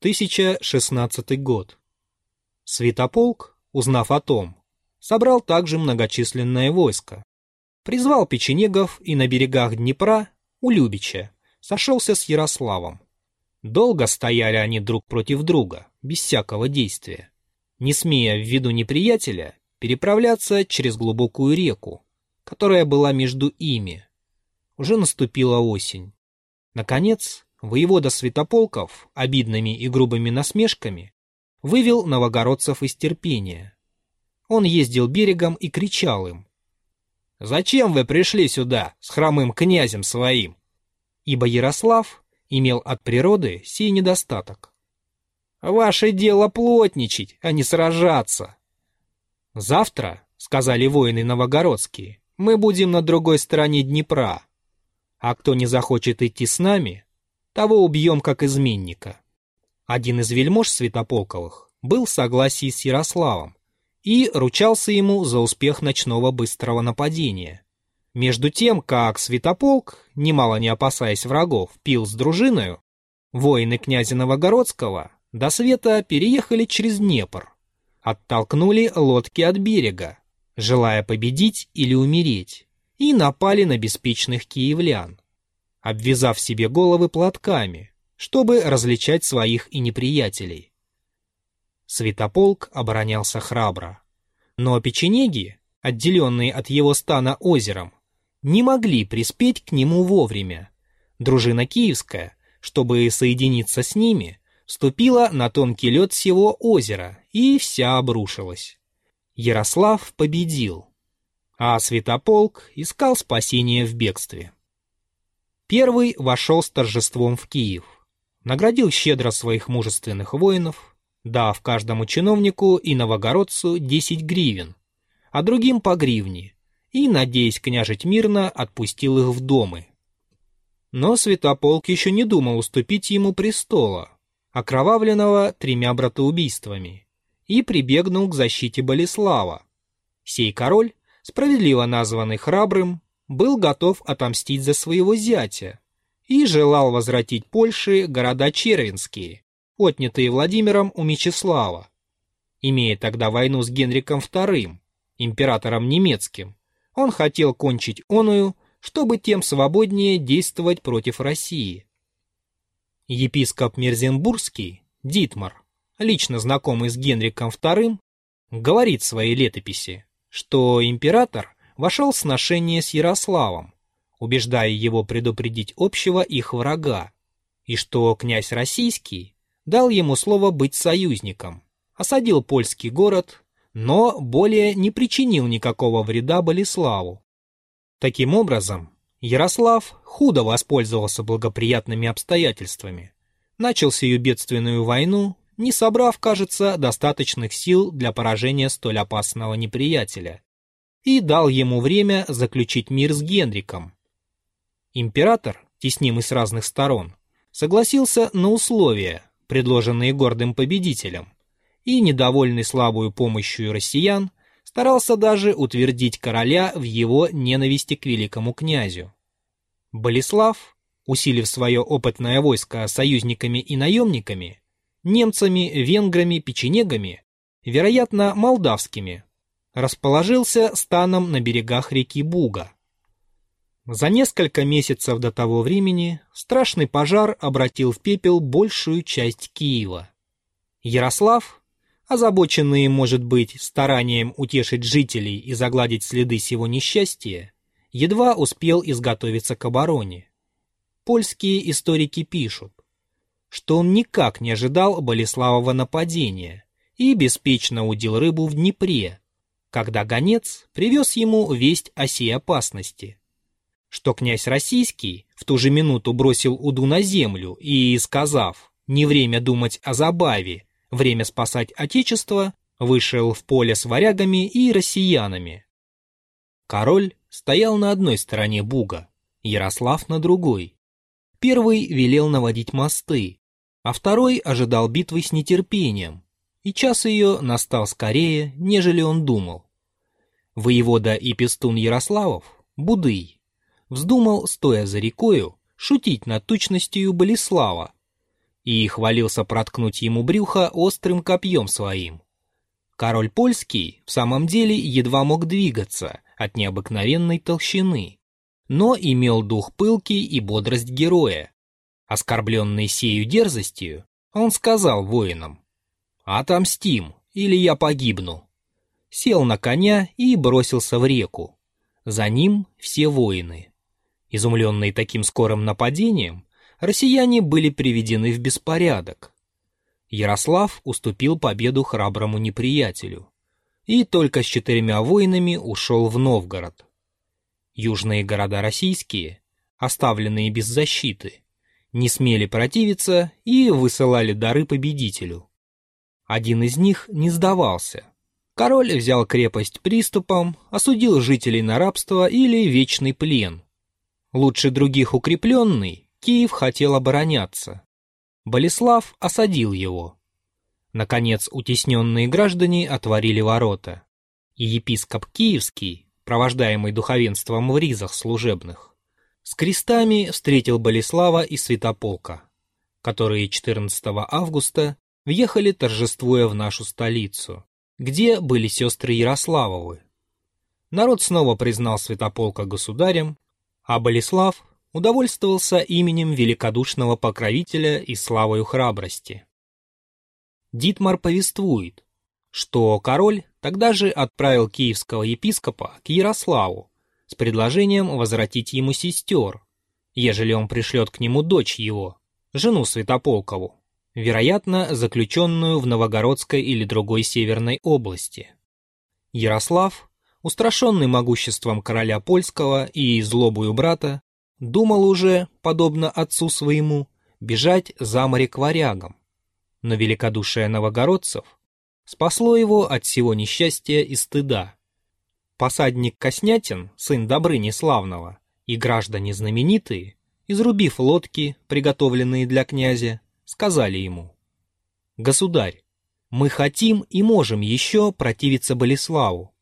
1016 год. Святополк, узнав о том, собрал также многочисленное войско. Призвал печенегов и на берегах Днепра, у Любича, сошелся с Ярославом. Долго стояли они друг против друга, без всякого действия, не смея в виду неприятеля переправляться через глубокую реку, которая была между ими. Уже наступила осень. Наконец, воевода Святополков, обидными и грубыми насмешками, вывел новогородцев из терпения. Он ездил берегом и кричал им. «Зачем вы пришли сюда с хромым князем своим?» Ибо Ярослав имел от природы сей недостаток. «Ваше дело плотничать, а не сражаться!» «Завтра, — сказали воины новогородские, — мы будем на другой стороне Днепра, а кто не захочет идти с нами, того убьем как изменника». Один из вельмож Святополковых был в согласии с Ярославом и ручался ему за успех ночного быстрого нападения. Между тем, как Святополк, немало не опасаясь врагов, пил с дружиною, воины князя Новогородского до света переехали через Днепр, оттолкнули лодки от берега, желая победить или умереть, и напали на беспечных киевлян, обвязав себе головы платками, чтобы различать своих и неприятелей. Святополк оборонялся храбро, но печенеги, отделенные от его стана озером, не могли приспеть к нему вовремя. Дружина киевская, чтобы соединиться с ними, ступила на тонкий лед всего озера и вся обрушилась. Ярослав победил, а Святополк искал спасения в бегстве. Первый вошел с торжеством в Киев, наградил щедро своих мужественных воинов, дав каждому чиновнику и новогородцу 10 гривен, а другим по гривне, и, надеясь княжить мирно, отпустил их в домы. Но Святополк еще не думал уступить ему престола, окровавленного тремя братоубийствами, и прибегнул к защите Болеслава. Сей король, справедливо названный храбрым, был готов отомстить за своего зятя и желал возвратить Польше города Червинские, отнятые Владимиром у Мечислава. Имея тогда войну с Генриком II, императором немецким, он хотел кончить оную, чтобы тем свободнее действовать против России. Епископ Мерзенбургский, Дитмар, лично знакомый с Генриком II, говорит в своей летописи, что император вошел в сношение с Ярославом, убеждая его предупредить общего их врага, и что князь российский дал ему слово быть союзником, осадил польский город, но более не причинил никакого вреда Болеславу. Таким образом, Ярослав худо воспользовался благоприятными обстоятельствами, начал сию бедственную войну, не собрав, кажется, достаточных сил для поражения столь опасного неприятеля, и дал ему время заключить мир с Генриком. Император, теснимый с разных сторон, согласился на условия, предложенные гордым победителем, и, недовольный слабую помощью россиян, старался даже утвердить короля в его ненависти к великому князю. Болеслав, усилив свое опытное войско союзниками и наемниками, немцами, венграми, печенегами, вероятно, молдавскими, расположился станом на берегах реки Буга. За несколько месяцев до того времени страшный пожар обратил в пепел большую часть Киева. Ярослав, озабоченные, может быть, старанием утешить жителей и загладить следы сего несчастья, едва успел изготовиться к обороне. Польские историки пишут, что он никак не ожидал Болеславова нападения и беспечно удил рыбу в Днепре, когда гонец привез ему весть о сей опасности. Что князь российский в ту же минуту бросил уду на землю и, сказав «не время думать о забаве», время спасать Отечество, вышел в поле с варягами и россиянами. Король стоял на одной стороне Буга, Ярослав на другой. Первый велел наводить мосты, а второй ожидал битвы с нетерпением, и час ее настал скорее, нежели он думал. Воевода и пестун Ярославов, Будый, вздумал, стоя за рекою, шутить над тучностью Болеслава, и хвалился проткнуть ему брюхо острым копьем своим. Король польский в самом деле едва мог двигаться от необыкновенной толщины, но имел дух пылкий и бодрость героя. Оскорбленный сею дерзостью, он сказал воинам, «Отомстим, или я погибну». Сел на коня и бросился в реку. За ним все воины. Изумленные таким скорым нападением, россияне были приведены в беспорядок. Ярослав уступил победу храброму неприятелю и только с четырьмя воинами ушел в Новгород. Южные города российские, оставленные без защиты, не смели противиться и высылали дары победителю. Один из них не сдавался. Король взял крепость приступом, осудил жителей на рабство или вечный плен. Лучше других укрепленный, Киев хотел обороняться. Болеслав осадил его. Наконец утесненные граждане отворили ворота. И епископ Киевский, провождаемый духовенством в ризах служебных, с крестами встретил Болеслава и Святополка, которые 14 августа въехали торжествуя в нашу столицу, где были сестры Ярославовы. Народ снова признал Святополка государем, а Болеслав удовольствовался именем великодушного покровителя и славою храбрости. Дитмар повествует, что король тогда же отправил киевского епископа к Ярославу с предложением возвратить ему сестер, ежели он пришлет к нему дочь его, жену Святополкову, вероятно, заключенную в Новогородской или другой северной области. Ярослав, устрашенный могуществом короля польского и злобою брата, Думал уже, подобно отцу своему, бежать за море к варягам. Но великодушие новогородцев спасло его от всего несчастья и стыда. Посадник Коснятин, сын Добрыни Славного, и граждане знаменитые, изрубив лодки, приготовленные для князя, сказали ему, «Государь, мы хотим и можем еще противиться Болеславу.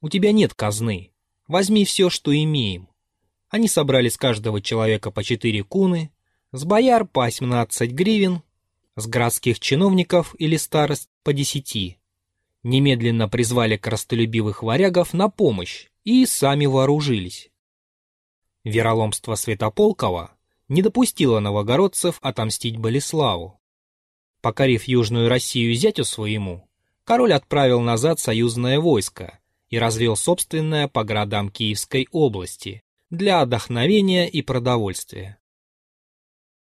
У тебя нет казны, возьми все, что имеем, они собрали с каждого человека по четыре куны, с бояр по 18 гривен, с городских чиновников или старост по десяти. Немедленно призвали коростолюбивых варягов на помощь и сами вооружились. Вероломство Святополкова не допустило новогородцев отомстить Болеславу. Покорив Южную Россию зятю своему, король отправил назад союзное войско и развел собственное по городам Киевской области, для отдохновения и продовольствия.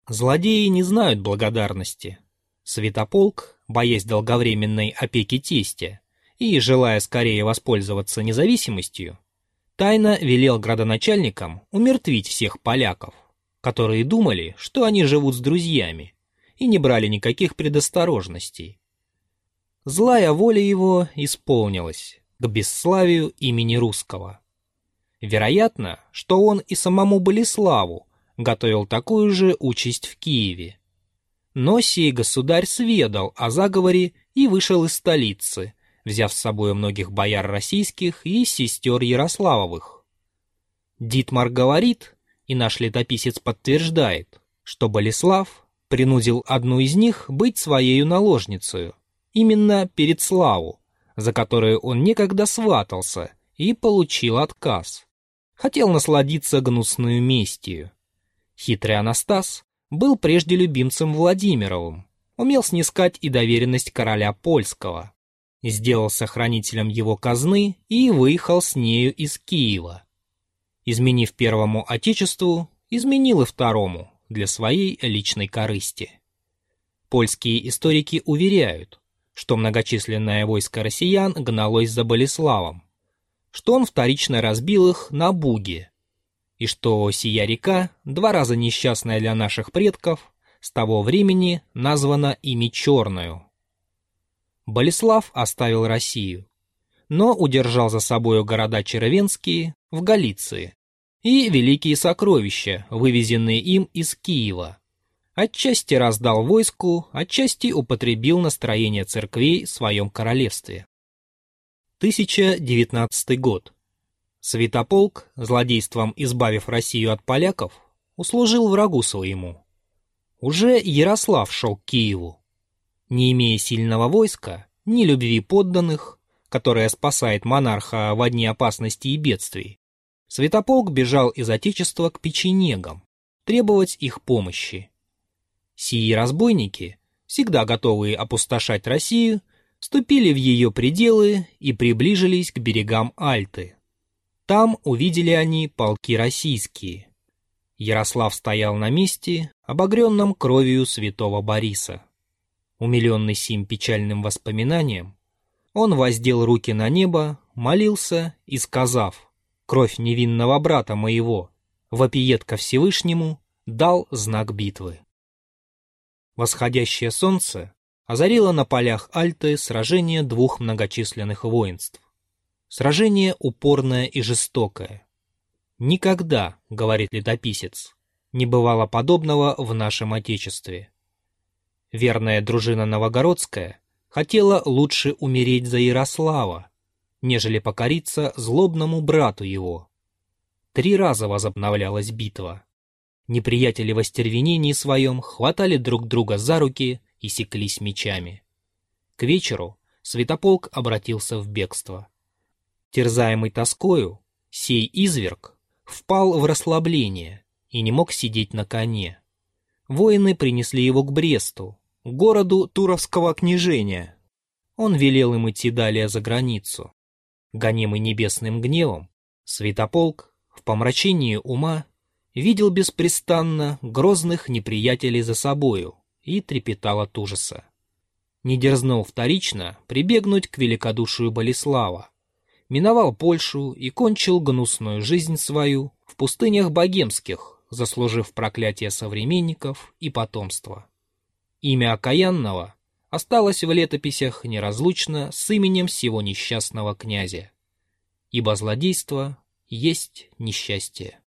Злодеи не знают благодарности. Святополк, боясь долговременной опеки тестя и желая скорее воспользоваться независимостью, тайно велел градоначальникам умертвить всех поляков, которые думали, что они живут с друзьями и не брали никаких предосторожностей. Злая воля его исполнилась к бесславию имени русского. Вероятно, что он и самому Болеславу готовил такую же участь в Киеве. Но сей государь сведал о заговоре и вышел из столицы, взяв с собой многих бояр российских и сестер Ярославовых. Дитмар говорит, и наш летописец подтверждает, что Болеслав принудил одну из них быть своею наложницей, именно перед Славу, за которую он некогда сватался и получил отказ хотел насладиться гнусную местью. Хитрый Анастас был прежде любимцем Владимировым, умел снискать и доверенность короля польского, сделался хранителем его казны и выехал с нею из Киева. Изменив первому отечеству, изменил и второму для своей личной корысти. Польские историки уверяют, что многочисленное войско россиян гналось за Болеславом, что он вторично разбил их на Буге, и что сия река, два раза несчастная для наших предков, с того времени названа ими Черную. Болеслав оставил Россию, но удержал за собою города Червенские в Галиции и великие сокровища, вывезенные им из Киева. Отчасти раздал войску, отчасти употребил на строение церквей в своем королевстве. 1019 год. Святополк, злодейством избавив Россию от поляков, услужил врагу своему. Уже Ярослав шел к Киеву. Не имея сильного войска, ни любви подданных, которая спасает монарха в одни опасности и бедствий, Святополк бежал из Отечества к печенегам, требовать их помощи. Сии разбойники, всегда готовые опустошать Россию, ступили в ее пределы и приближились к берегам Альты. Там увидели они полки российские. Ярослав стоял на месте, обогренном кровью святого Бориса. Умиленный сим печальным воспоминанием, он воздел руки на небо, молился и, сказав «Кровь невинного брата моего», вопиет ко Всевышнему, дал знак битвы. Восходящее солнце озарило на полях Альты сражение двух многочисленных воинств. Сражение упорное и жестокое. «Никогда, — говорит летописец, — не бывало подобного в нашем Отечестве. Верная дружина Новогородская хотела лучше умереть за Ярослава, нежели покориться злобному брату его. Три раза возобновлялась битва. Неприятели в остервенении своем хватали друг друга за руки и секлись мечами. К вечеру Святополк обратился в бегство. Терзаемый тоскою, сей изверг впал в расслабление и не мог сидеть на коне. Воины принесли его к Бресту, городу Туровского княжения. Он велел им идти далее за границу. Гонимый небесным гневом, Святополк в помрачении ума видел беспрестанно грозных неприятелей за собою и трепетал от ужаса. Не дерзнул вторично прибегнуть к великодушию Болеслава, миновал Польшу и кончил гнусную жизнь свою в пустынях богемских, заслужив проклятие современников и потомства. Имя окаянного осталось в летописях неразлучно с именем всего несчастного князя, ибо злодейство есть несчастье.